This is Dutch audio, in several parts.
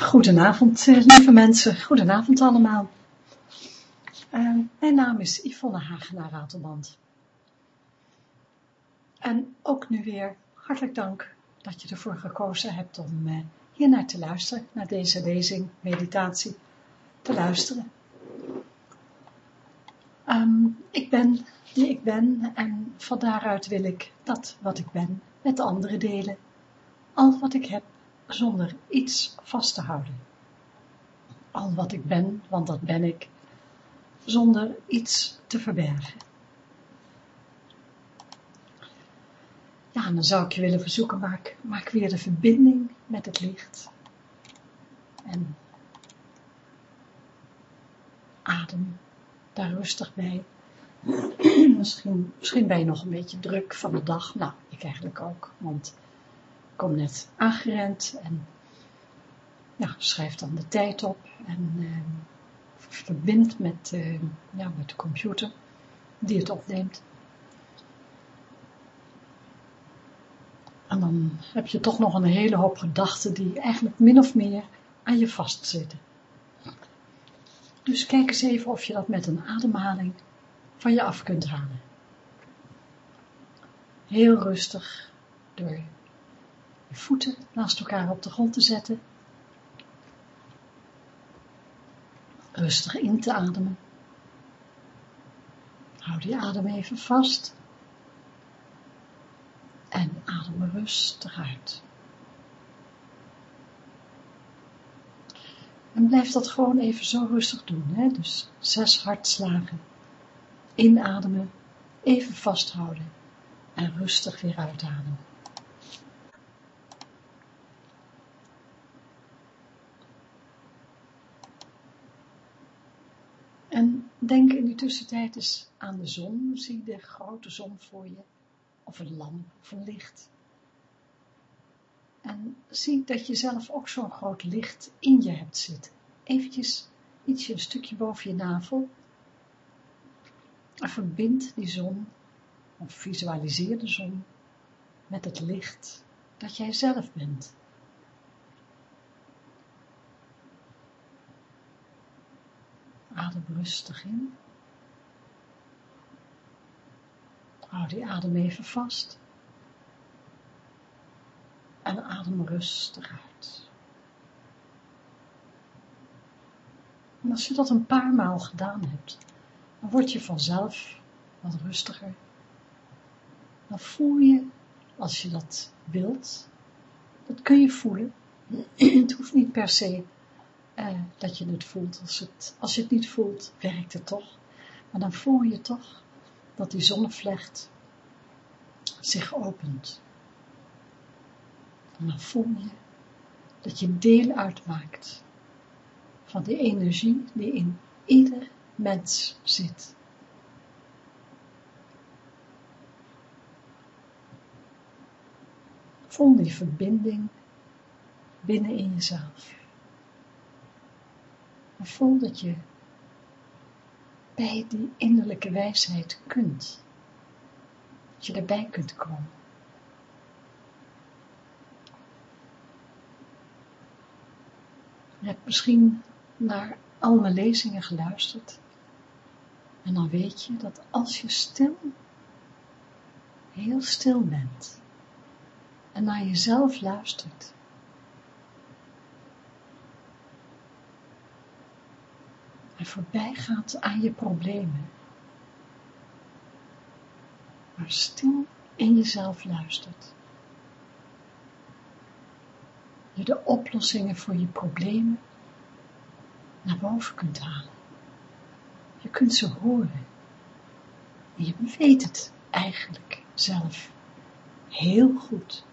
Goedenavond, eh, lieve mensen. Goedenavond allemaal. Uh, mijn naam is Yvonne Hagenaar Ratelband. En ook nu weer hartelijk dank dat je ervoor gekozen hebt om uh, hier naar te luisteren, naar deze lezing, meditatie, te luisteren. Um, ik ben die ik ben en van daaruit wil ik dat wat ik ben met anderen delen. Al wat ik heb zonder iets vast te houden. Al wat ik ben, want dat ben ik, zonder iets te verbergen. Ja, dan zou ik je willen verzoeken, maak, maak weer de verbinding met het licht. En adem daar rustig bij. misschien, misschien ben je nog een beetje druk van de dag. Nou, ik eigenlijk ook, want kom net aangerend en ja, schrijf dan de tijd op en uh, verbind met, uh, ja, met de computer die het opneemt. En dan heb je toch nog een hele hoop gedachten die eigenlijk min of meer aan je vastzitten. Dus kijk eens even of je dat met een ademhaling van je af kunt halen. Heel rustig door je voeten naast elkaar op de grond te zetten. Rustig in te ademen. Houd die adem even vast. En adem rustig uit. En blijf dat gewoon even zo rustig doen. Hè? Dus zes hartslagen. Inademen, even vasthouden en rustig weer uitademen. En denk in die tussentijd eens aan de zon. Zie de grote zon voor je. Of een lamp of een licht. En zie dat je zelf ook zo'n groot licht in je hebt zitten. Eventjes ietsje een stukje boven je navel. En verbind die zon, of visualiseer de zon, met het licht dat jij zelf bent. Adem rustig in. Hou die adem even vast. En adem rustig uit. En als je dat een paar maal gedaan hebt, dan word je vanzelf wat rustiger. Dan voel je, als je dat wilt, dat kun je voelen. Het hoeft niet per se eh, dat je het voelt. Als, het, als je het niet voelt, werkt het toch. Maar dan voel je toch dat die zonnevlecht zich opent. En dan voel je dat je deel uitmaakt van die energie die in ieder mens zit. Voel die verbinding binnen in jezelf. Voel dat je bij die innerlijke wijsheid kunt. Dat je erbij kunt komen. Je hebt misschien naar al mijn lezingen geluisterd. En dan weet je dat als je stil, heel stil bent en naar jezelf luistert, en voorbij gaat aan je problemen, maar stil in jezelf luistert, je de oplossingen voor je problemen naar boven kunt halen. Je kunt ze horen. En je weet het eigenlijk zelf heel goed.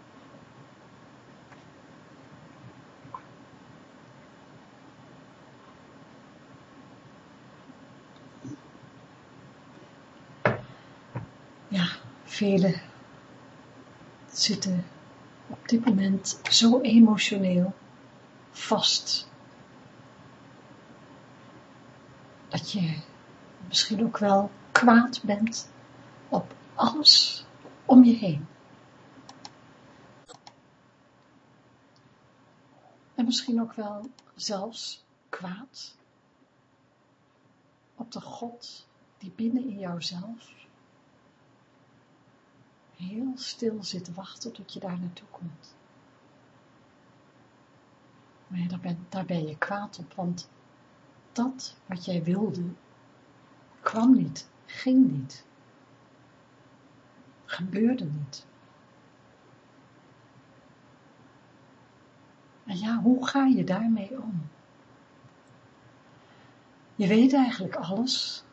Ja, velen zitten op dit moment zo emotioneel vast dat je misschien ook wel kwaad bent op alles om je heen. En misschien ook wel zelfs kwaad op de God die binnen in jouzelf heel stil zit te wachten tot je daar naartoe komt. Maar daar, ben, daar ben je kwaad op, want dat wat jij wilde, kwam niet, ging niet, gebeurde niet. En ja, hoe ga je daarmee om? Je weet eigenlijk alles,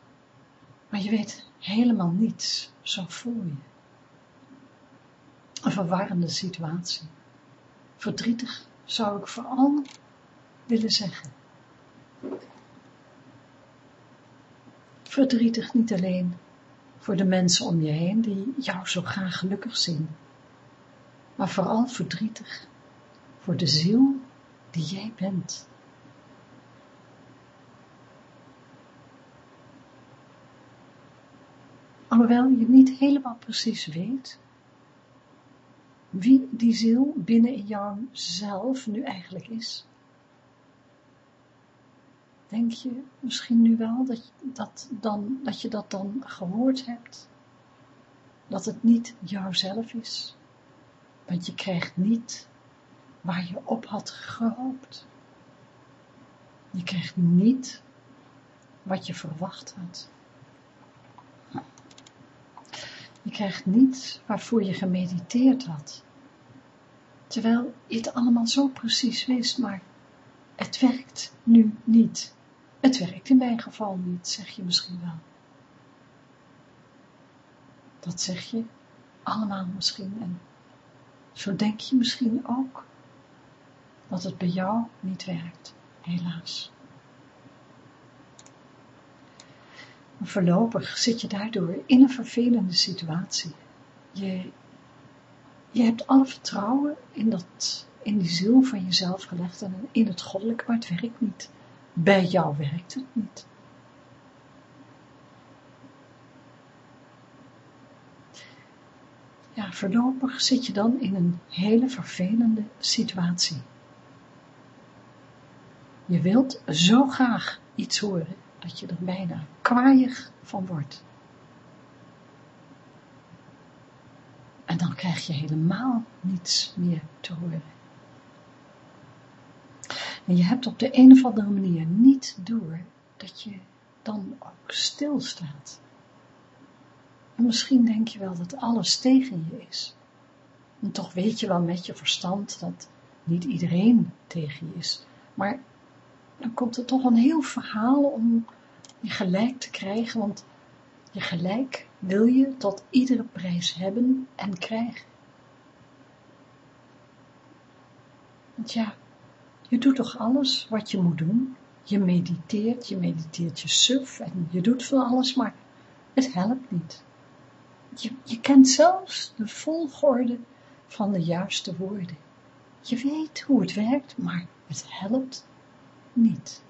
maar je weet helemaal niets, zo voel je. Verwarrende situatie. Verdrietig zou ik vooral willen zeggen. Verdrietig niet alleen voor de mensen om je heen die jou zo graag gelukkig zien, maar vooral verdrietig voor de ziel die jij bent. Alhoewel je niet helemaal precies weet wie die ziel binnen in jouzelf nu eigenlijk is. Denk je misschien nu wel dat, dat, dan, dat je dat dan gehoord hebt? Dat het niet jouzelf is? Want je krijgt niet waar je op had gehoopt. Je krijgt niet wat je verwacht had. Je krijgt niet waarvoor je gemediteerd had. Terwijl je het allemaal zo precies wist, maar het werkt nu niet. Het werkt in mijn geval niet, zeg je misschien wel. Dat zeg je allemaal misschien en zo denk je misschien ook dat het bij jou niet werkt, helaas. Voorlopig zit je daardoor in een vervelende situatie. Je, je hebt alle vertrouwen in, dat, in die ziel van jezelf gelegd en in het goddelijke, maar het werkt niet. Bij jou werkt het niet. Ja, voorlopig zit je dan in een hele vervelende situatie. Je wilt zo graag iets horen, dat je er bijna kwaaiig van wordt. En dan krijg je helemaal niets meer te horen. En je hebt op de een of andere manier niet door dat je dan ook stilstaat. En misschien denk je wel dat alles tegen je is. En toch weet je wel met je verstand dat niet iedereen tegen je is. Maar dan komt er toch een heel verhaal om je gelijk te krijgen, want je gelijk wil je tot iedere prijs hebben en krijgen. Want ja, je doet toch alles wat je moet doen. Je mediteert, je mediteert je suf en je doet van alles, maar het helpt niet. Je, je kent zelfs de volgorde van de juiste woorden. Je weet hoe het werkt, maar het helpt niet.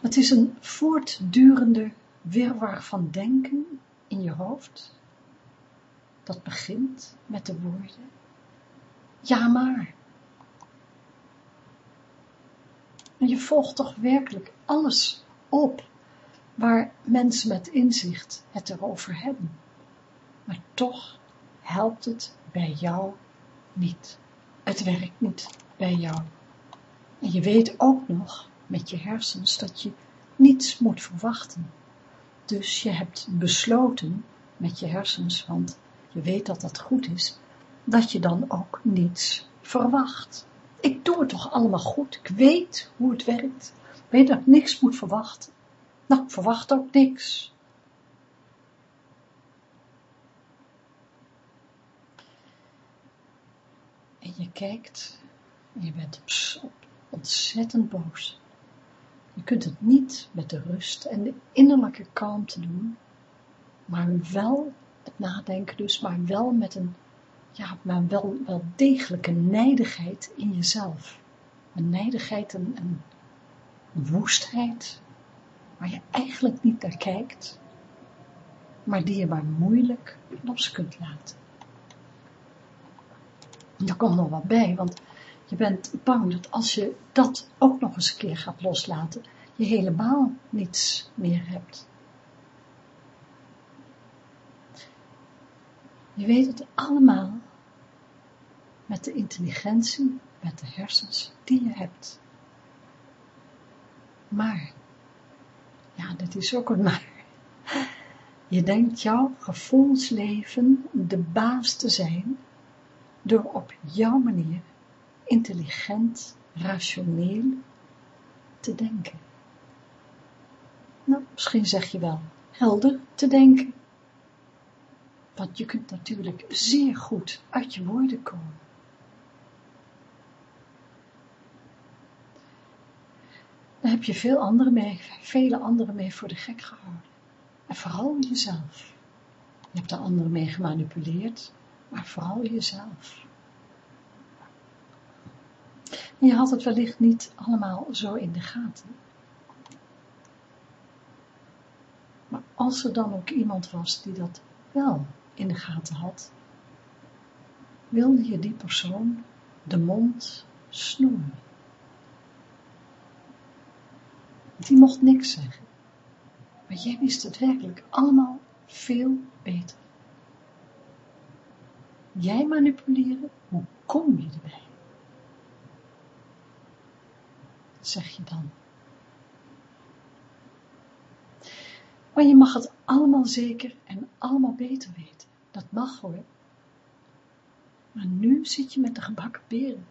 Het is een voortdurende wirwar van denken in je hoofd, dat begint met de woorden, ja maar. En je volgt toch werkelijk alles op waar mensen met inzicht het erover hebben. Maar toch helpt het bij jou niet. Het werkt niet bij jou. En je weet ook nog met je hersens dat je niets moet verwachten. Dus je hebt besloten met je hersens, want je weet dat dat goed is, dat je dan ook niets verwacht. Ik doe het toch allemaal goed, ik weet hoe het werkt, ik weet dat ik niks moet verwachten. Nou, verwacht ook niks. Je kijkt en je bent ontzettend boos. Je kunt het niet met de rust en de innerlijke kalmte doen, maar wel het nadenken dus, maar wel met een, ja, maar wel, wel degelijke nijdigheid in jezelf. Een nijdigheid, een, een woestheid, waar je eigenlijk niet naar kijkt, maar die je maar moeilijk los kunt laten. Daar komt nog wat bij, want je bent bang dat als je dat ook nog eens een keer gaat loslaten, je helemaal niets meer hebt. Je weet het allemaal met de intelligentie, met de hersens die je hebt. Maar, ja, dat is ook een maar. Je denkt jouw gevoelsleven de baas te zijn door op jouw manier intelligent, rationeel te denken. Nou, misschien zeg je wel helder te denken. Want je kunt natuurlijk zeer goed uit je woorden komen. Daar heb je veel mee, vele anderen mee voor de gek gehouden. En vooral jezelf. Je hebt de anderen mee gemanipuleerd, maar vooral jezelf. Je had het wellicht niet allemaal zo in de gaten. Maar als er dan ook iemand was die dat wel in de gaten had, wilde je die persoon de mond snoeren. Die mocht niks zeggen. Maar jij wist het werkelijk allemaal veel beter. Jij manipuleren, hoe kom je erbij? zeg je dan. Maar je mag het allemaal zeker en allemaal beter weten. Dat mag hoor. Maar nu zit je met de gebakken peren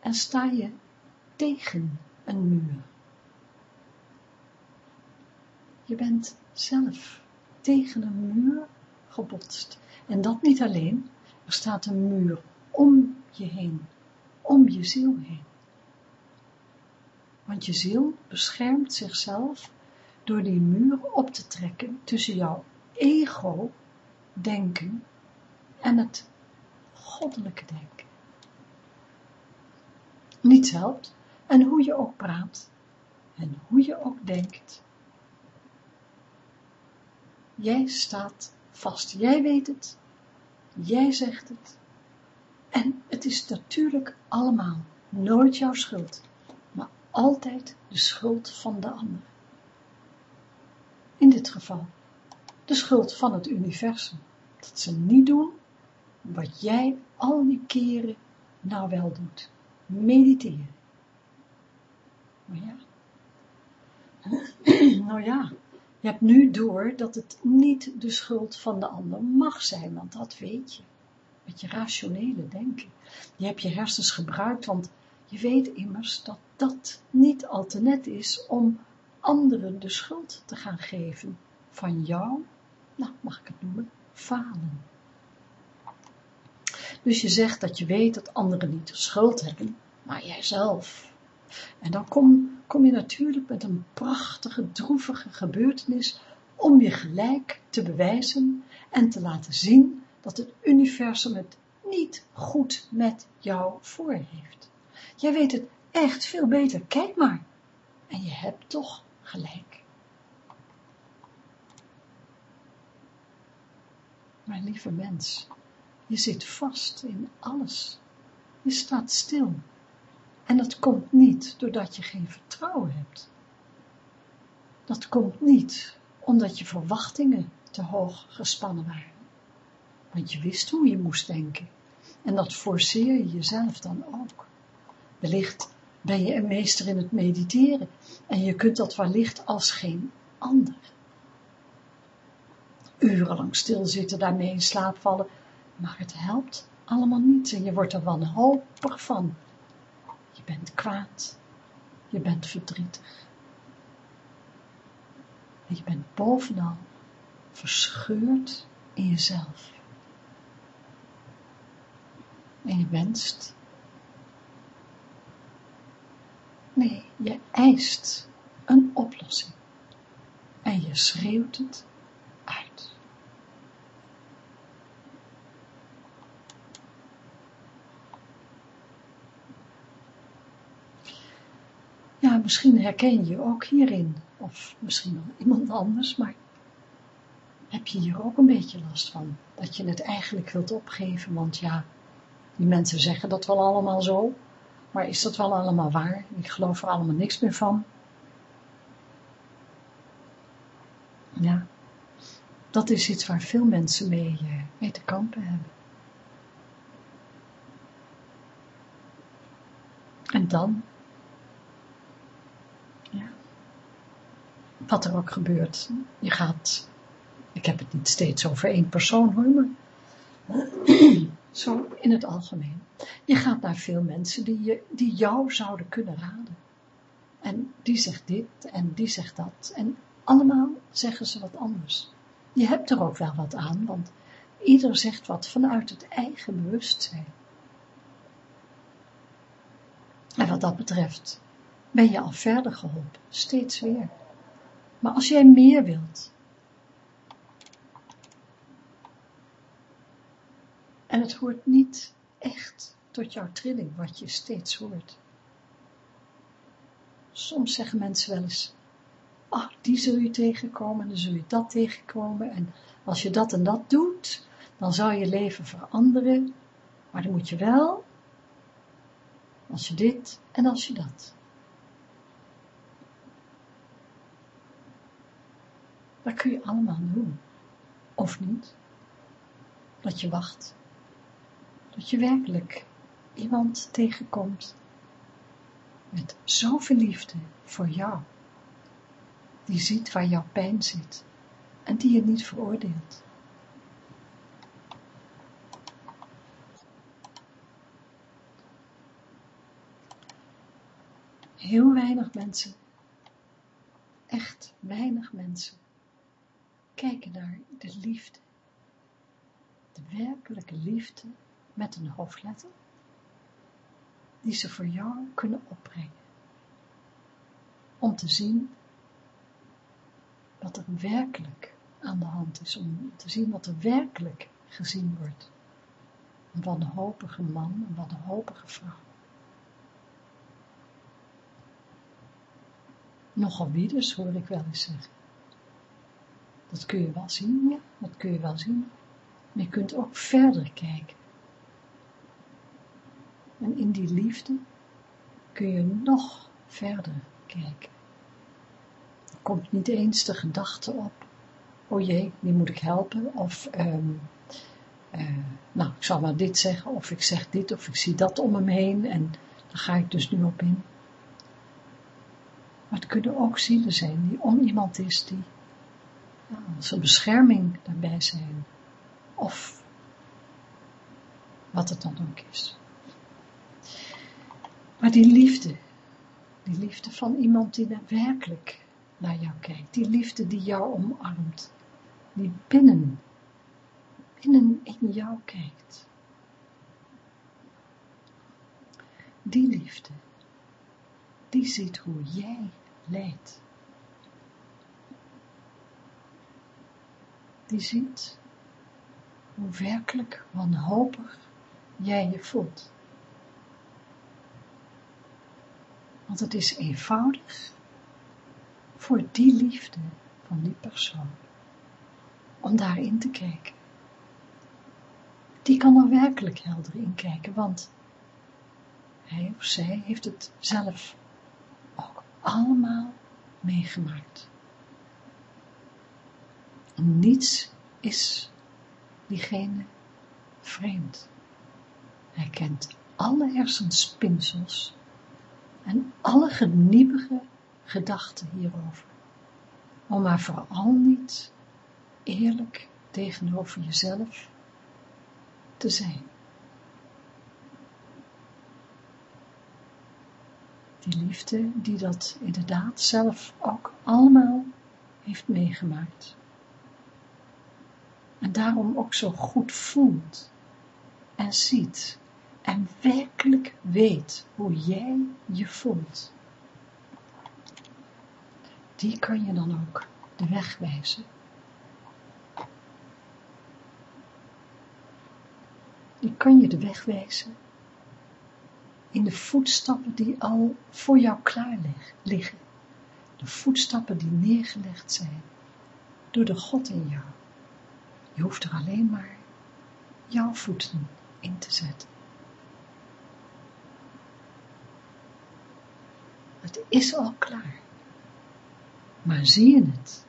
en sta je tegen een muur. Je bent zelf tegen een muur gebotst. En dat niet alleen, er staat een muur om je heen, om je ziel heen. Want je ziel beschermt zichzelf door die muur op te trekken tussen jouw ego denken en het goddelijke denken. Niets helpt en hoe je ook praat en hoe je ook denkt. Jij staat vast, jij weet het, jij zegt het en het is natuurlijk allemaal nooit jouw schuld altijd de schuld van de ander. In dit geval de schuld van het universum, dat ze niet doen wat jij al die keren nou wel doet, mediteren. Maar ja, nou ja, je hebt nu door dat het niet de schuld van de ander mag zijn, want dat weet je. Met je rationele denken. Je hebt je hersens gebruikt, want je weet immers dat dat niet al te net is om anderen de schuld te gaan geven van jou, nou mag ik het noemen, falen. Dus je zegt dat je weet dat anderen niet de schuld hebben, maar jijzelf. En dan kom, kom je natuurlijk met een prachtige, droevige gebeurtenis om je gelijk te bewijzen en te laten zien dat het universum het niet goed met jou voor heeft. Jij weet het echt veel beter, kijk maar. En je hebt toch gelijk. Mijn lieve mens, je zit vast in alles. Je staat stil. En dat komt niet doordat je geen vertrouwen hebt. Dat komt niet omdat je verwachtingen te hoog gespannen waren. Want je wist hoe je moest denken. En dat forceer je jezelf dan ook. Wellicht ben je een meester in het mediteren en je kunt dat wellicht als geen ander. Urenlang stilzitten, daarmee in slaap vallen, maar het helpt allemaal niet en je wordt er wanhopig van. Je bent kwaad, je bent verdrietig. Je bent bovenal verscheurd in jezelf. En je wenst Nee, je eist een oplossing. En je schreeuwt het uit. Ja, misschien herken je je ook hierin, of misschien wel iemand anders, maar heb je hier ook een beetje last van, dat je het eigenlijk wilt opgeven, want ja, Die mensen zeggen dat wel allemaal zo, maar is dat wel allemaal waar? Ik geloof er allemaal niks meer van. Ja, dat is iets waar veel mensen mee, eh, mee te kampen hebben. En dan, ja, wat er ook gebeurt, je gaat, ik heb het niet steeds over één persoon hoor, maar zo in het algemeen. Je gaat naar veel mensen die, je, die jou zouden kunnen raden. En die zegt dit en die zegt dat. En allemaal zeggen ze wat anders. Je hebt er ook wel wat aan, want ieder zegt wat vanuit het eigen bewustzijn. En wat dat betreft ben je al verder geholpen, steeds weer. Maar als jij meer wilt, en het hoort niet echt tot jouw trilling, wat je steeds hoort. Soms zeggen mensen wel eens, ah, die zul je tegenkomen, en dan zul je dat tegenkomen, en als je dat en dat doet, dan zal je leven veranderen, maar dan moet je wel, als je dit en als je dat. Dat kun je allemaal doen, of niet, dat je wacht, dat je werkelijk iemand tegenkomt met zoveel liefde voor jou, die ziet waar jouw pijn zit en die je niet veroordeelt. Heel weinig mensen, echt weinig mensen, kijken naar de liefde, de werkelijke liefde met een hoofdletter, die ze voor jou kunnen opbrengen. Om te zien wat er werkelijk aan de hand is, om te zien wat er werkelijk gezien wordt. Een wanhopige man, een wanhopige vrouw. Nogal wie dus, hoor ik wel eens zeggen. Dat kun je wel zien, ja, dat kun je wel zien. Maar je kunt ook verder kijken. En in die liefde kun je nog verder kijken. Er komt niet eens de gedachte op, oh jee, die moet ik helpen, of um, uh, nou, ik zal maar dit zeggen, of ik zeg dit, of ik zie dat om hem heen, en daar ga ik dus nu op in. Maar het kunnen ook zielen zijn die om iemand is die als een bescherming daarbij zijn, of wat het dan ook is. Maar die liefde, die liefde van iemand die werkelijk naar jou kijkt, die liefde die jou omarmt, die binnen, binnen in jou kijkt. Die liefde, die ziet hoe jij leidt. Die ziet hoe werkelijk wanhopig jij je voelt. Want het is eenvoudig voor die liefde van die persoon. Om daarin te kijken. Die kan er werkelijk helder in kijken, want hij of zij heeft het zelf ook allemaal meegemaakt. Niets is diegene vreemd. Hij kent alle hersenspinsels en alle geniepige gedachten hierover. Om maar vooral niet eerlijk tegenover jezelf te zijn. Die liefde die dat inderdaad zelf ook allemaal heeft meegemaakt. En daarom ook zo goed voelt en ziet en werkelijk weet hoe jij je voelt, die kan je dan ook de weg wijzen. Die kan je de weg wijzen in de voetstappen die al voor jou klaar liggen. De voetstappen die neergelegd zijn door de God in jou. Je hoeft er alleen maar jouw voeten in te zetten. Het is al klaar. Maar zie je het?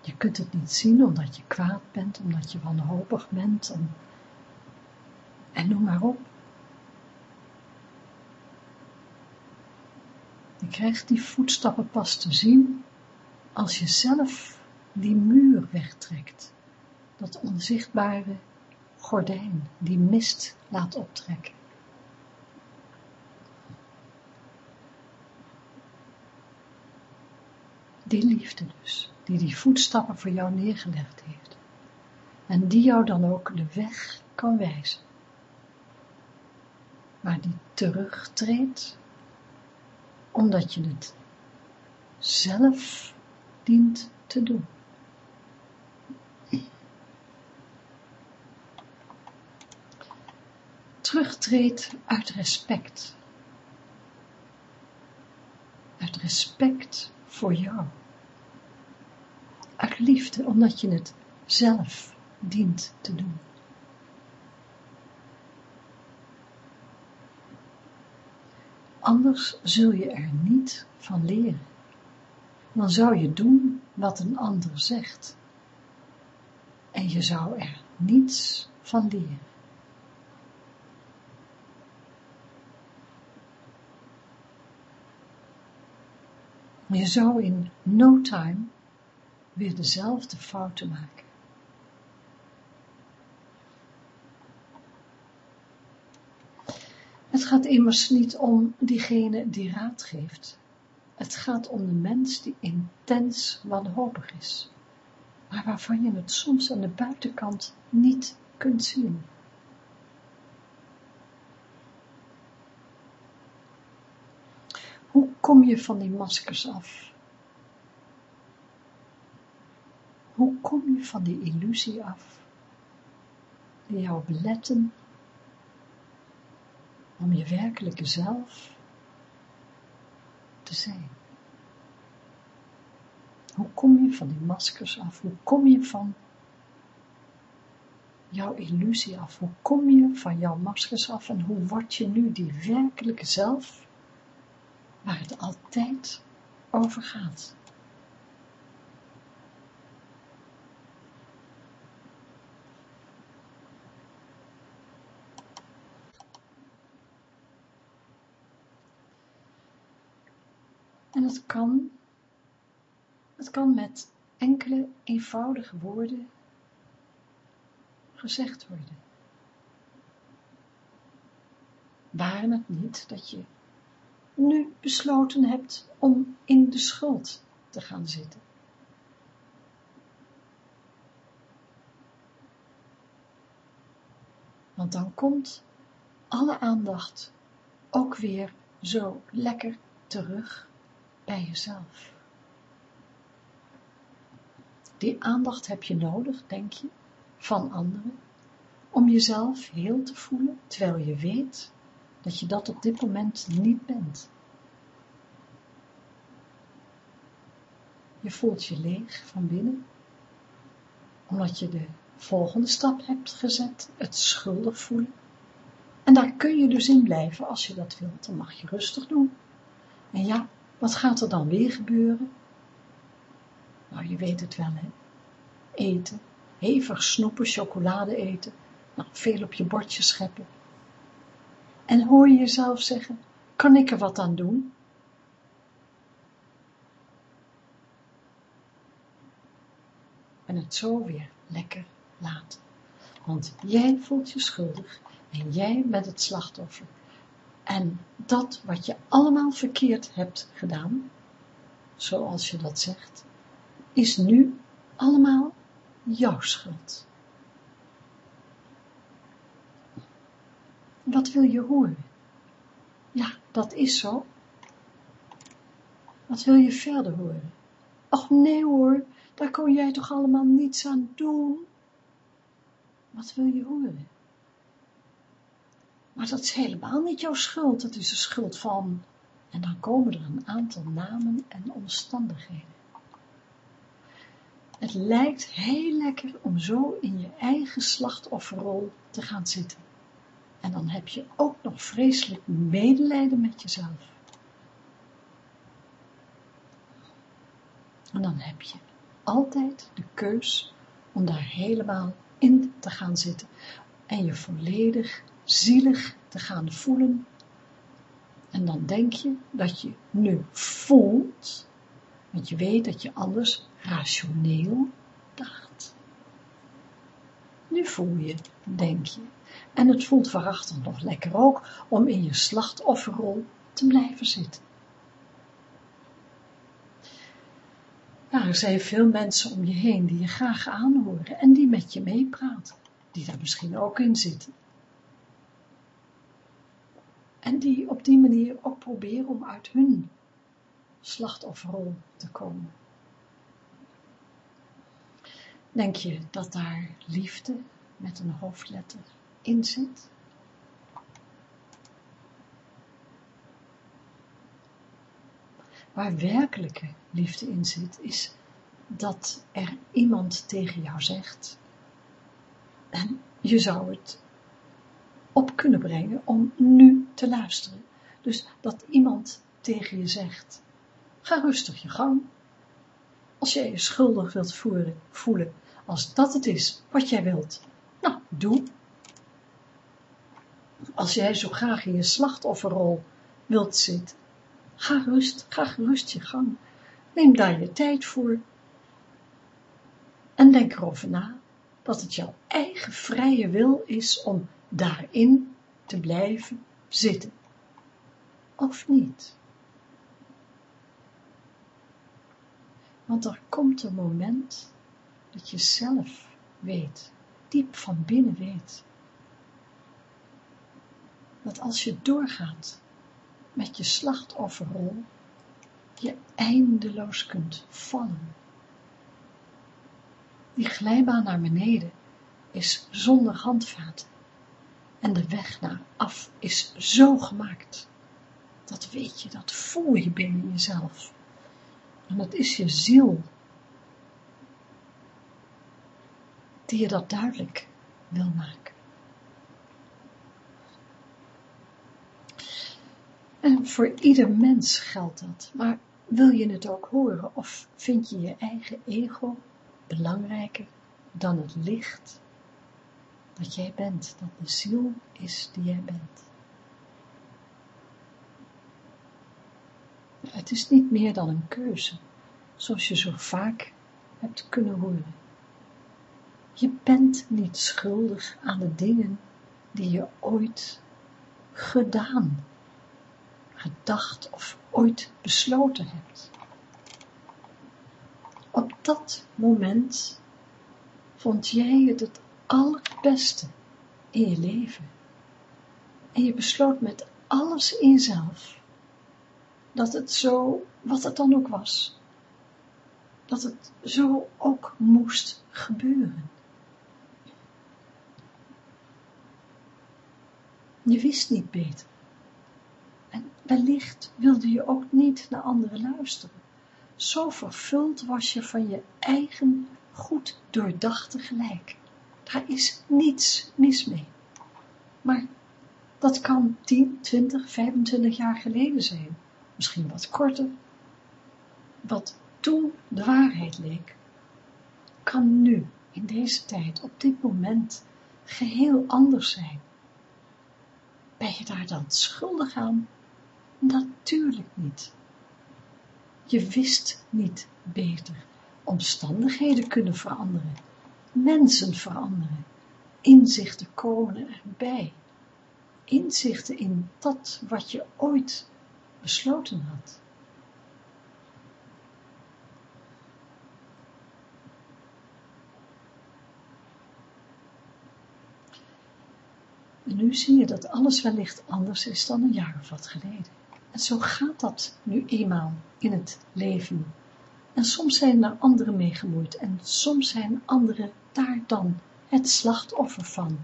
Je kunt het niet zien omdat je kwaad bent, omdat je wanhopig bent en, en noem maar op. Je krijgt die voetstappen pas te zien als je zelf die muur wegtrekt, dat onzichtbare gordijn, die mist laat optrekken. Die liefde dus, die die voetstappen voor jou neergelegd heeft. En die jou dan ook de weg kan wijzen. Maar die terugtreedt, omdat je het zelf dient te doen. Terugtreedt uit respect. Uit respect voor jou. Uit liefde, omdat je het zelf dient te doen. Anders zul je er niet van leren. Dan zou je doen wat een ander zegt. En je zou er niets van leren. Je zou in no time weer dezelfde fouten maken. Het gaat immers niet om diegene die raad geeft. Het gaat om de mens die intens wanhopig is, maar waarvan je het soms aan de buitenkant niet kunt zien. Hoe kom je van die maskers af? Hoe kom je van die illusie af, die jou beletten om je werkelijke zelf te zijn? Hoe kom je van die maskers af? Hoe kom je van jouw illusie af? Hoe kom je van jouw maskers af en hoe word je nu die werkelijke zelf waar het altijd over gaat. En het kan, het kan met enkele eenvoudige woorden gezegd worden. Waren het niet dat je nu besloten hebt om in de schuld te gaan zitten. Want dan komt alle aandacht ook weer zo lekker terug bij jezelf. Die aandacht heb je nodig, denk je, van anderen, om jezelf heel te voelen, terwijl je weet dat je dat op dit moment niet bent. Je voelt je leeg van binnen, omdat je de volgende stap hebt gezet, het schuldig voelen. En daar kun je dus in blijven als je dat wilt, dan mag je rustig doen. En ja, wat gaat er dan weer gebeuren? Nou, je weet het wel, hè. Eten, hevig snoepen, chocolade eten, nou, veel op je bordje scheppen, en hoor je jezelf zeggen, kan ik er wat aan doen? En het zo weer lekker laten. Want jij voelt je schuldig en jij bent het slachtoffer. En dat wat je allemaal verkeerd hebt gedaan, zoals je dat zegt, is nu allemaal jouw schuld. Wat wil je horen? Ja, dat is zo. Wat wil je verder horen? Ach nee hoor, daar kon jij toch allemaal niets aan doen? Wat wil je horen? Maar dat is helemaal niet jouw schuld, dat is de schuld van... En dan komen er een aantal namen en omstandigheden. Het lijkt heel lekker om zo in je eigen slachtofferrol te gaan zitten. En dan heb je ook nog vreselijk medelijden met jezelf. En dan heb je altijd de keus om daar helemaal in te gaan zitten en je volledig zielig te gaan voelen. En dan denk je dat je nu voelt, want je weet dat je anders rationeel dacht. Nu voel je, denk je, en het voelt waarachtig nog lekker ook om in je slachtofferrol te blijven zitten. Nou, er zijn veel mensen om je heen die je graag aanhoren en die met je meepraten, die daar misschien ook in zitten. En die op die manier ook proberen om uit hun slachtofferrol te komen. Denk je dat daar liefde met een hoofdletter in zit? Waar werkelijke liefde in zit, is dat er iemand tegen jou zegt en je zou het op kunnen brengen om nu te luisteren. Dus dat iemand tegen je zegt, ga rustig je gang. Als jij je schuldig wilt voelen, als dat het is wat jij wilt, nou, doe. Als jij zo graag in je slachtofferrol wilt zitten, ga rust, ga gerust je gang. Neem daar je tijd voor. En denk erover na, dat het jouw eigen vrije wil is om daarin te blijven zitten. Of niet? Want er komt een moment dat je zelf weet, diep van binnen weet, dat als je doorgaat met je slachtofferrol, je eindeloos kunt vallen. Die glijbaan naar beneden is zonder handvaten en de weg naar af is zo gemaakt. Dat weet je, dat voel je binnen jezelf. En dat is je ziel die je dat duidelijk wil maken. En voor ieder mens geldt dat, maar wil je het ook horen of vind je je eigen ego belangrijker dan het licht dat jij bent, dat de ziel is die jij bent. Het is niet meer dan een keuze, zoals je zo vaak hebt kunnen horen. Je bent niet schuldig aan de dingen die je ooit gedaan, gedacht of ooit besloten hebt. Op dat moment vond jij het het allerbeste in je leven. En je besloot met alles in jezelf, dat het zo, wat het dan ook was, dat het zo ook moest gebeuren. Je wist niet beter. En wellicht wilde je ook niet naar anderen luisteren. Zo vervuld was je van je eigen goed doordachte gelijk. Daar is niets mis mee. Maar dat kan 10, 20, 25 jaar geleden zijn. Misschien wat korter. Wat toen de waarheid leek, kan nu, in deze tijd, op dit moment, geheel anders zijn. Ben je daar dan schuldig aan? Natuurlijk niet. Je wist niet beter. Omstandigheden kunnen veranderen. Mensen veranderen. Inzichten komen erbij. Inzichten in dat wat je ooit besloten had. En nu zie je dat alles wellicht anders is dan een jaar of wat geleden. En zo gaat dat nu eenmaal in het leven. En soms zijn er anderen meegemoeid en soms zijn anderen daar dan het slachtoffer van.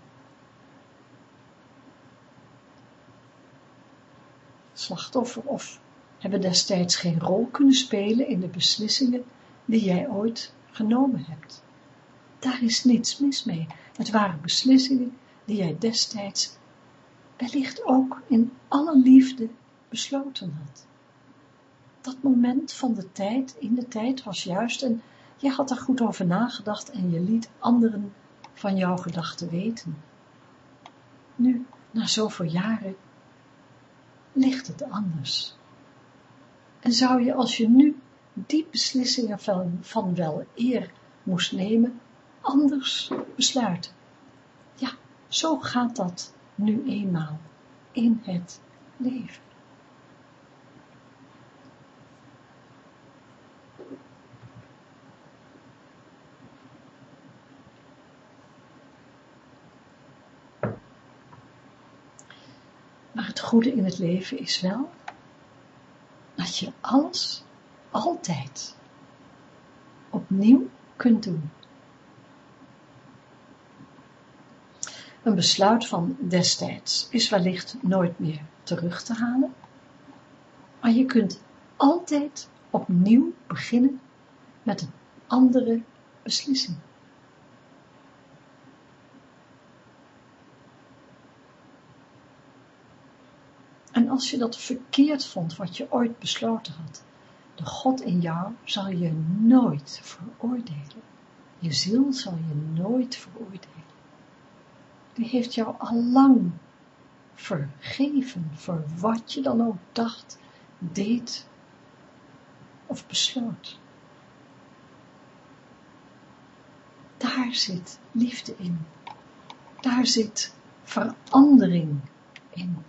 Slachtoffer of hebben destijds geen rol kunnen spelen in de beslissingen die jij ooit genomen hebt. Daar is niets mis mee. Het waren beslissingen die jij destijds wellicht ook in alle liefde besloten had. dat moment van de tijd, in de tijd was juist en je had er goed over nagedacht en je liet anderen van jouw gedachten weten. Nu, na zoveel jaren, ligt het anders. En zou je, als je nu die beslissingen van, van wel eer moest nemen, anders besluiten. Ja, zo gaat dat nu eenmaal in het leven. Maar het goede in het leven is wel dat je alles altijd opnieuw kunt doen. Een besluit van destijds is wellicht nooit meer terug te halen, maar je kunt altijd opnieuw beginnen met een andere beslissing. En als je dat verkeerd vond wat je ooit besloten had, de God in jou zal je nooit veroordelen. Je ziel zal je nooit veroordelen. Die heeft jou al lang vergeven voor wat je dan ook dacht, deed of besloot. Daar zit liefde in. Daar zit verandering in.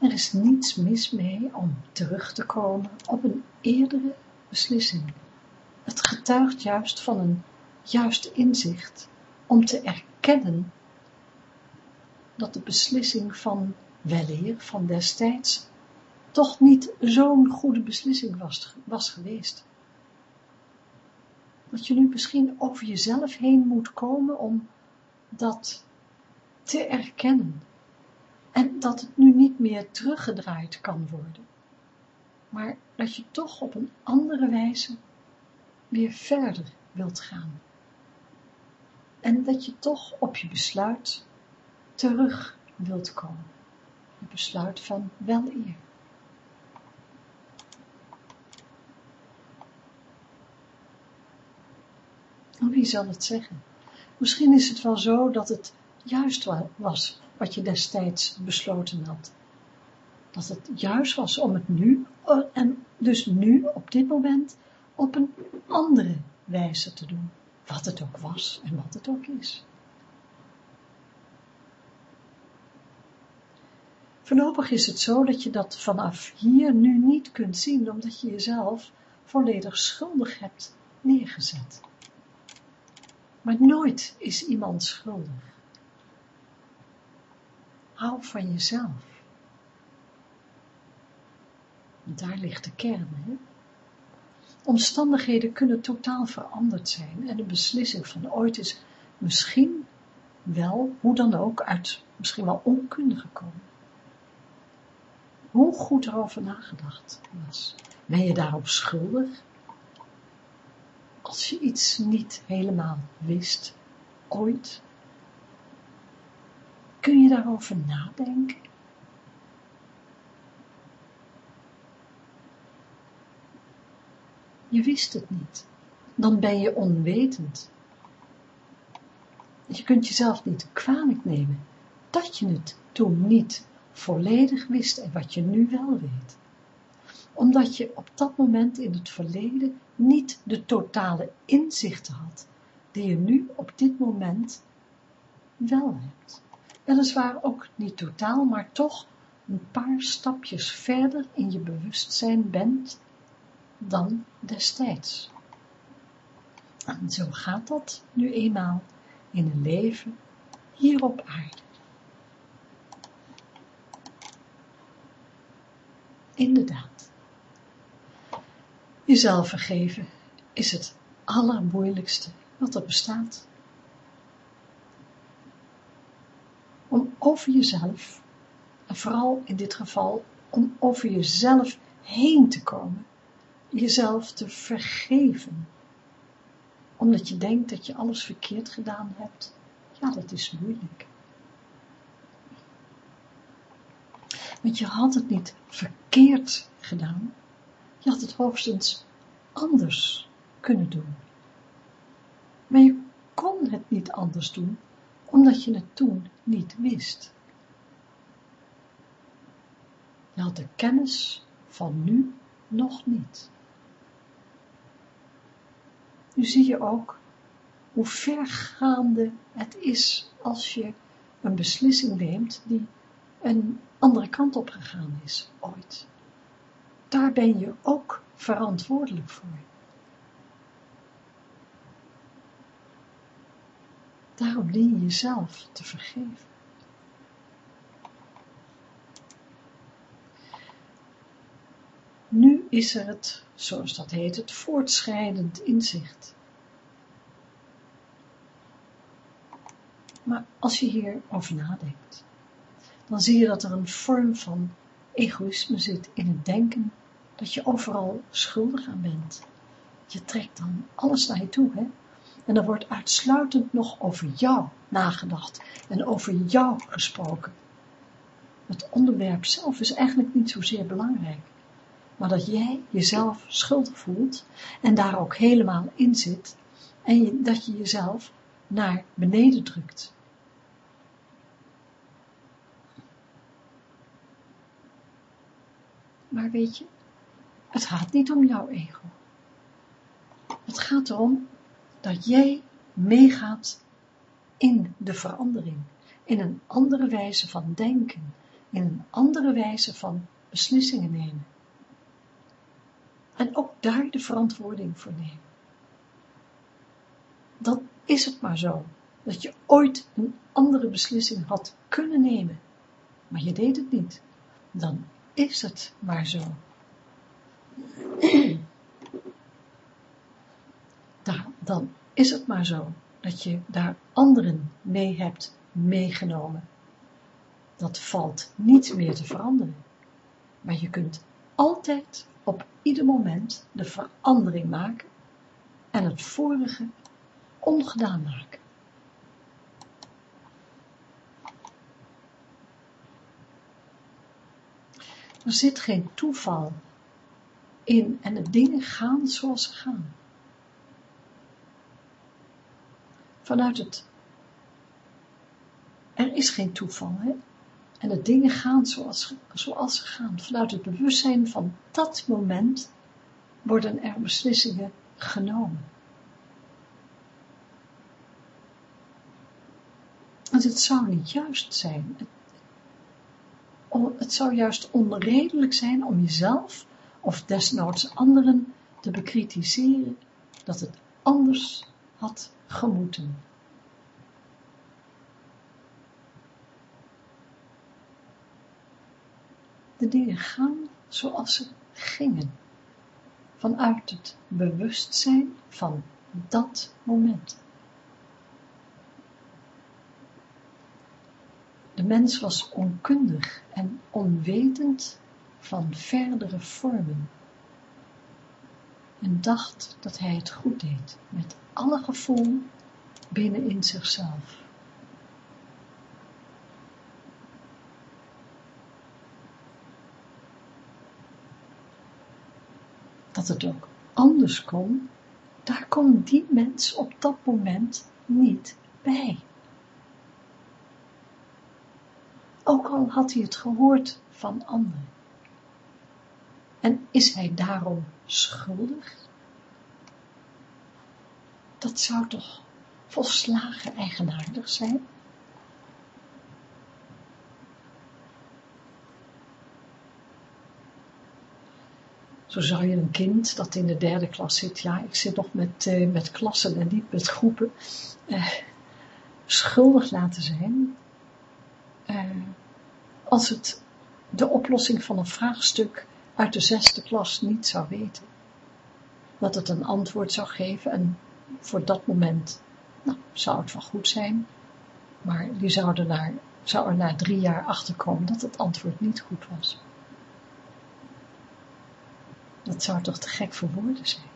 Er is niets mis mee om terug te komen op een eerdere beslissing. Het getuigt juist van een juist inzicht om te erkennen dat de beslissing van weleer van destijds toch niet zo'n goede beslissing was, was geweest. Dat je nu misschien over jezelf heen moet komen om dat te erkennen en dat het nu niet meer teruggedraaid kan worden, maar dat je toch op een andere wijze weer verder wilt gaan. En dat je toch op je besluit terug wilt komen. Het besluit van wel eer. Wie zal het zeggen? Misschien is het wel zo dat het juist was wat je destijds besloten had. Dat het juist was om het nu, en dus nu, op dit moment, op een andere wijze te doen. Wat het ook was en wat het ook is. Voorlopig is het zo dat je dat vanaf hier nu niet kunt zien, omdat je jezelf volledig schuldig hebt neergezet. Maar nooit is iemand schuldig. Hou van jezelf. Daar ligt de kern, hè? Omstandigheden kunnen totaal veranderd zijn en een beslissing van ooit is misschien wel, hoe dan ook, uit misschien wel onkunde gekomen. Hoe goed erover nagedacht was. Ben je daarop schuldig? Als je iets niet helemaal wist, ooit, Kun je daarover nadenken? Je wist het niet. Dan ben je onwetend. Je kunt jezelf niet kwalijk nemen dat je het toen niet volledig wist en wat je nu wel weet. Omdat je op dat moment in het verleden niet de totale inzichten had die je nu op dit moment wel hebt weliswaar ook niet totaal, maar toch een paar stapjes verder in je bewustzijn bent dan destijds. En zo gaat dat nu eenmaal in een leven hier op aarde. Inderdaad. Jezelf vergeven is het allermoeilijkste wat er bestaat. Om over jezelf, en vooral in dit geval om over jezelf heen te komen, jezelf te vergeven. omdat je denkt dat je alles verkeerd gedaan hebt, ja, dat is moeilijk. Want je had het niet verkeerd gedaan, je had het hoogstens anders kunnen doen. Maar je kon het niet anders doen, omdat je het toen niet wist. Je had de kennis van nu nog niet. Nu zie je ook hoe vergaande het is als je een beslissing neemt die een andere kant op gegaan is, ooit. Daar ben je ook verantwoordelijk voor. Daarom dien je jezelf te vergeven. Nu is er het, zoals dat heet, het voortschrijdend inzicht. Maar als je hierover nadenkt, dan zie je dat er een vorm van egoïsme zit in het denken dat je overal schuldig aan bent. Je trekt dan alles naar je toe, hè? En er wordt uitsluitend nog over jou nagedacht en over jou gesproken. Het onderwerp zelf is eigenlijk niet zozeer belangrijk, maar dat jij jezelf schuldig voelt en daar ook helemaal in zit en dat je jezelf naar beneden drukt. Maar weet je, het gaat niet om jouw ego. Het gaat erom dat jij meegaat in de verandering, in een andere wijze van denken, in een andere wijze van beslissingen nemen. En ook daar de verantwoording voor nemen. Dan is het maar zo, dat je ooit een andere beslissing had kunnen nemen, maar je deed het niet. Dan is het maar zo. dan is het maar zo dat je daar anderen mee hebt meegenomen. Dat valt niet meer te veranderen. Maar je kunt altijd op ieder moment de verandering maken en het vorige ongedaan maken. Er zit geen toeval in en de dingen gaan zoals ze gaan. Vanuit het, er is geen toeval, hè? En de dingen gaan zoals, zoals ze gaan. Vanuit het bewustzijn van dat moment worden er beslissingen genomen. Want het zou niet juist zijn. Het, zou juist onredelijk zijn om jezelf of desnoods anderen te bekritiseren dat het anders had gemoeten. De dingen gaan zoals ze gingen, vanuit het bewustzijn van dat moment. De mens was onkundig en onwetend van verdere vormen en dacht dat hij het goed deed met alle gevoel binnen in zichzelf. Dat het ook anders kon, daar kon die mens op dat moment niet bij. Ook al had hij het gehoord van anderen. En is hij daarom schuldig? Dat zou toch volslagen eigenaardig zijn? Zo zou je een kind dat in de derde klas zit, ja, ik zit nog met, uh, met klassen en niet met groepen, uh, schuldig laten zijn, uh, als het de oplossing van een vraagstuk uit de zesde klas niet zou weten. Dat het een antwoord zou geven en voor dat moment nou, zou het wel goed zijn, maar die zou er, naar, zou er na drie jaar achterkomen dat het antwoord niet goed was. Dat zou toch te gek voor woorden zijn.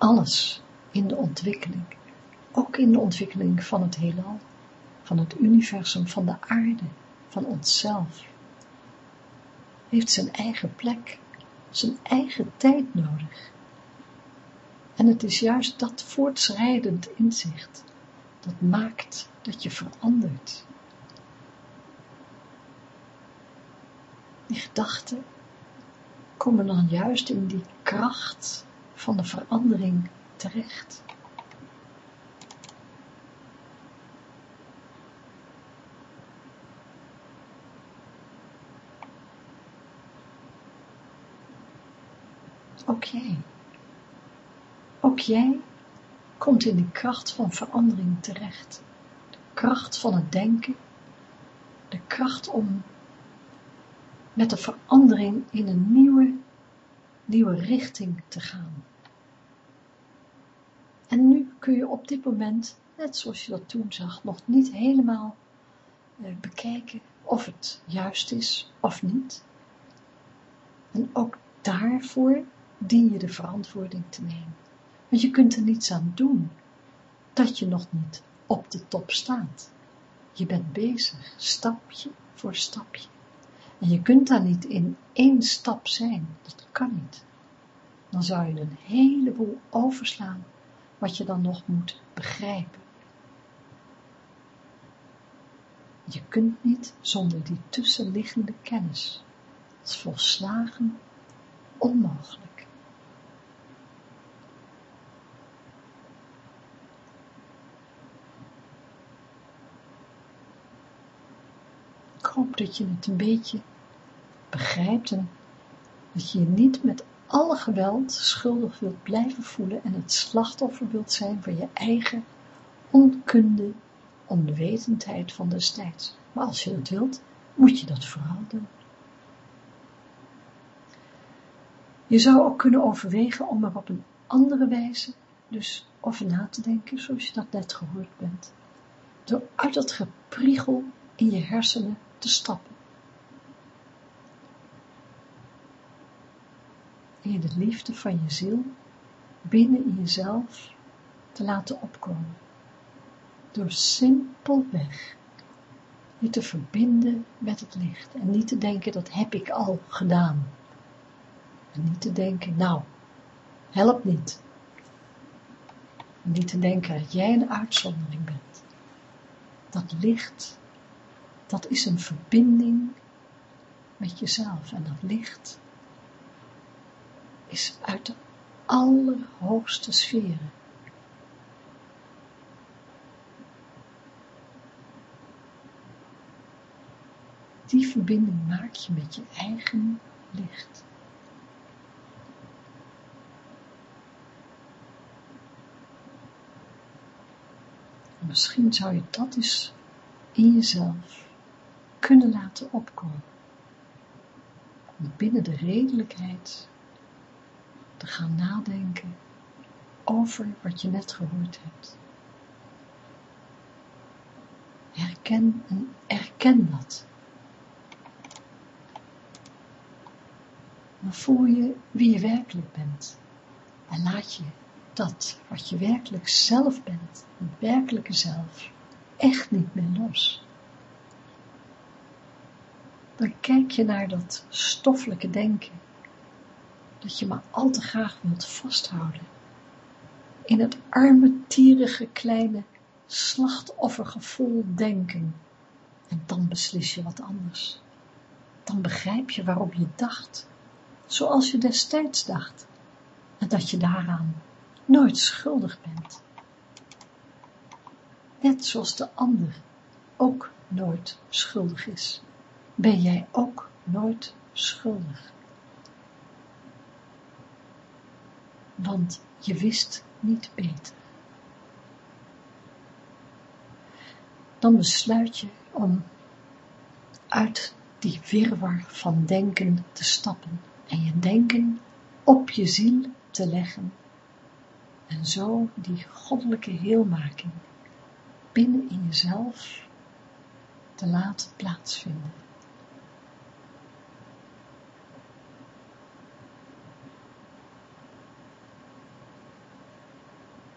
alles in de ontwikkeling, ook in de ontwikkeling van het heelal, van het universum, van de aarde, van onszelf, heeft zijn eigen plek, zijn eigen tijd nodig. En het is juist dat voortschrijdend inzicht, dat maakt dat je verandert. Die gedachten komen dan juist in die kracht van de verandering terecht. Jij, ook jij komt in de kracht van verandering terecht. De kracht van het denken, de kracht om met de verandering in een nieuwe, nieuwe richting te gaan. En nu kun je op dit moment, net zoals je dat toen zag, nog niet helemaal eh, bekijken of het juist is of niet. En ook daarvoor dien je de verantwoording te nemen. Want je kunt er niets aan doen dat je nog niet op de top staat. Je bent bezig, stapje voor stapje. En je kunt daar niet in één stap zijn, dat kan niet. Dan zou je een heleboel overslaan wat je dan nog moet begrijpen. Je kunt niet zonder die tussenliggende kennis. Dat is volslagen onmogelijk. Ik hoop dat je het een beetje begrijpt en dat je je niet met alle geweld schuldig wilt blijven voelen en het slachtoffer wilt zijn van je eigen onkunde, onwetendheid van destijds. Maar als je dat wilt, moet je dat vooral doen. Je zou ook kunnen overwegen om er op een andere wijze dus over na te denken, zoals je dat net gehoord bent. Door uit dat gepriegel in je hersenen te stappen. en je de liefde van je ziel binnen in jezelf te laten opkomen. Door simpelweg je te verbinden met het licht en niet te denken dat heb ik al gedaan. En niet te denken, nou, help niet. En niet te denken dat jij een uitzondering bent. Dat licht, dat is een verbinding met jezelf en dat licht is uit de allerhoogste sferen. Die verbinding maak je met je eigen licht. Misschien zou je dat eens in jezelf kunnen laten opkomen. Binnen de redelijkheid te gaan nadenken over wat je net gehoord hebt. Herken en erken dat. Dan voel je wie je werkelijk bent. En laat je dat wat je werkelijk zelf bent, het werkelijke zelf, echt niet meer los. Dan kijk je naar dat stoffelijke denken dat je maar al te graag wilt vasthouden. In het armetierige kleine slachtoffergevoel denken. En dan beslis je wat anders. Dan begrijp je waarom je dacht, zoals je destijds dacht. En dat je daaraan nooit schuldig bent. Net zoals de ander ook nooit schuldig is, ben jij ook nooit schuldig. want je wist niet beter. Dan besluit je om uit die wirwar van denken te stappen en je denken op je ziel te leggen en zo die goddelijke heelmaking binnen in jezelf te laten plaatsvinden.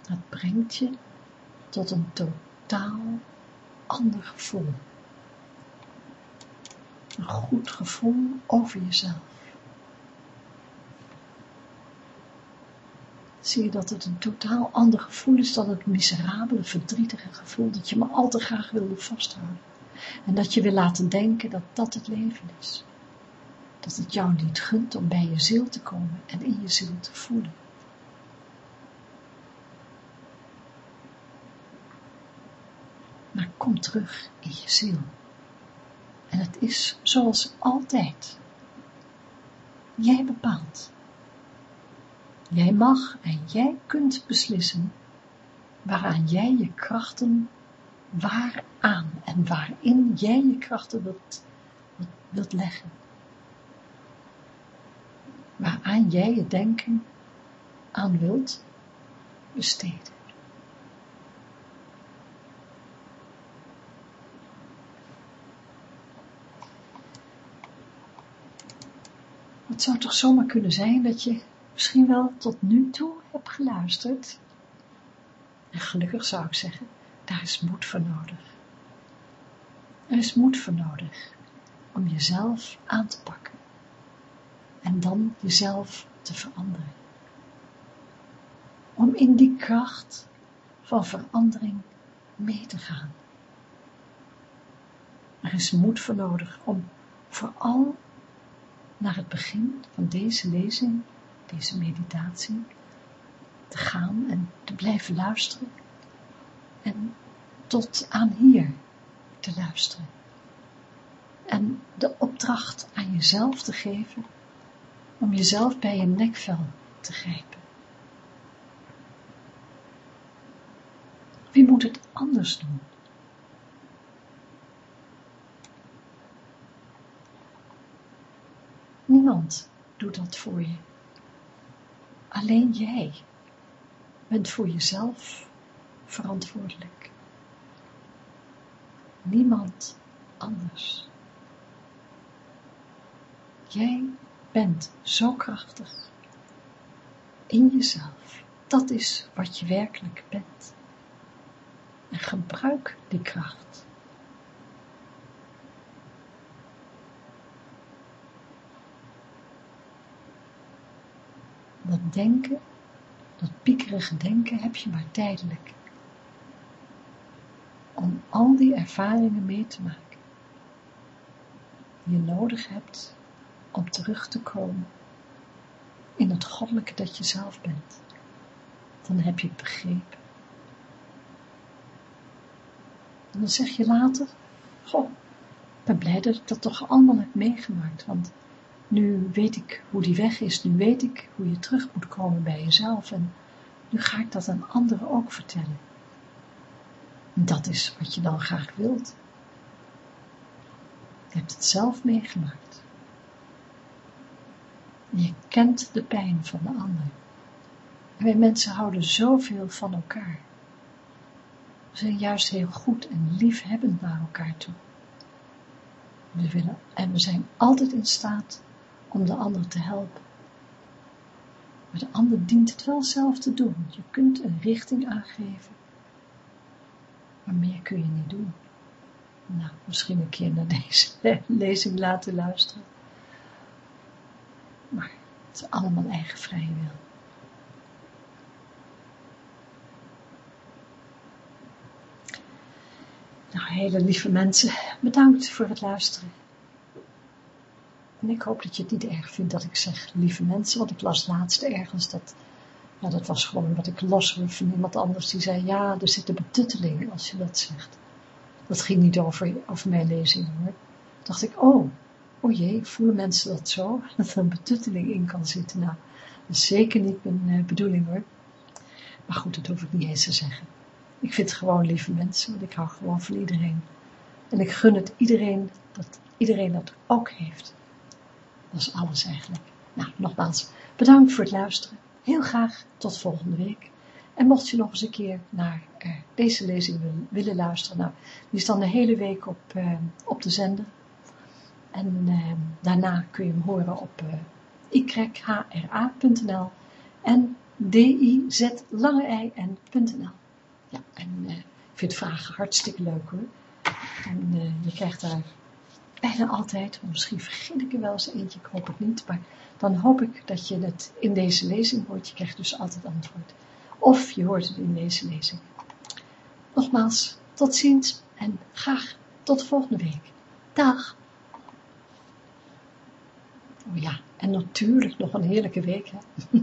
Het brengt je tot een totaal ander gevoel. Een goed gevoel over jezelf. zie je dat het een totaal ander gevoel is dan het miserabele, verdrietige gevoel dat je me al te graag wilde vasthouden. En dat je wil laten denken dat dat het leven is. Dat het jou niet gunt om bij je ziel te komen en in je ziel te voelen. Kom terug in je ziel. En het is zoals altijd. Jij bepaalt. Jij mag en jij kunt beslissen waaraan jij je krachten, waaraan en waarin jij je krachten wilt, wilt leggen. Waaraan jij je denken aan wilt besteden. Het zou toch zomaar kunnen zijn dat je misschien wel tot nu toe heb geluisterd. En gelukkig zou ik zeggen, daar is moed voor nodig. Er is moed voor nodig om jezelf aan te pakken en dan jezelf te veranderen. Om in die kracht van verandering mee te gaan. Er is moed voor nodig om vooral naar het begin van deze lezing deze meditatie te gaan en te blijven luisteren en tot aan hier te luisteren. En de opdracht aan jezelf te geven om jezelf bij je nekvel te grijpen. Wie moet het anders doen? Niemand doet dat voor je. Alleen jij bent voor jezelf verantwoordelijk. Niemand anders. Jij bent zo krachtig in jezelf. Dat is wat je werkelijk bent. En gebruik die kracht. Dat denken, dat piekerige denken heb je maar tijdelijk. Om al die ervaringen mee te maken. Die je nodig hebt om terug te komen in het goddelijke dat je zelf bent. Dan heb je het begrepen. En dan zeg je later, goh, ik ben blij dat ik dat toch allemaal heb meegemaakt, want nu weet ik hoe die weg is, nu weet ik hoe je terug moet komen bij jezelf en nu ga ik dat aan anderen ook vertellen. dat is wat je dan graag wilt. Je hebt het zelf meegemaakt. Je kent de pijn van de ander. En wij mensen houden zoveel van elkaar. We zijn juist heel goed en liefhebbend naar elkaar toe. We willen, en we zijn altijd in staat om de ander te helpen. Maar de ander dient het wel zelf te doen. Je kunt een richting aangeven, maar meer kun je niet doen. Nou, misschien een keer naar deze lezing laten luisteren. Maar het is allemaal eigen vrije wil. Nou, hele lieve mensen, bedankt voor het luisteren. En ik hoop dat je het niet erg vindt dat ik zeg lieve mensen, want ik las laatst ergens dat, ja dat was gewoon wat ik las van iemand anders die zei, ja er zit een betutteling als je dat zegt. Dat ging niet over, over mijn lezing hoor. dacht ik, oh, oh jee, voelen mensen dat zo? Dat er een betutteling in kan zitten. Nou, dat is zeker niet mijn uh, bedoeling hoor. Maar goed, dat hoef ik niet eens te zeggen. Ik vind gewoon lieve mensen, want ik hou gewoon van iedereen. En ik gun het iedereen, dat iedereen dat ook heeft. Dat is alles eigenlijk. Nou, nogmaals, bedankt voor het luisteren. Heel graag tot volgende week. En mocht je nog eens een keer naar uh, deze lezing willen, luisteren, nou, die is dan de hele week op, uh, op de zender. En uh, daarna kun je hem horen op yhra.nl en d-i-z-lange-i-n.nl Ja, en ik vind vragen hartstikke leuk hoor. En je krijgt daar bijna altijd, misschien vergeet ik er wel eens eentje, ik hoop het niet, maar dan hoop ik dat je het in deze lezing hoort. Je krijgt dus altijd antwoord. Of je hoort het in deze lezing. Nogmaals, tot ziens en graag tot volgende week. Dag! Oh ja, en natuurlijk nog een heerlijke week. Hè?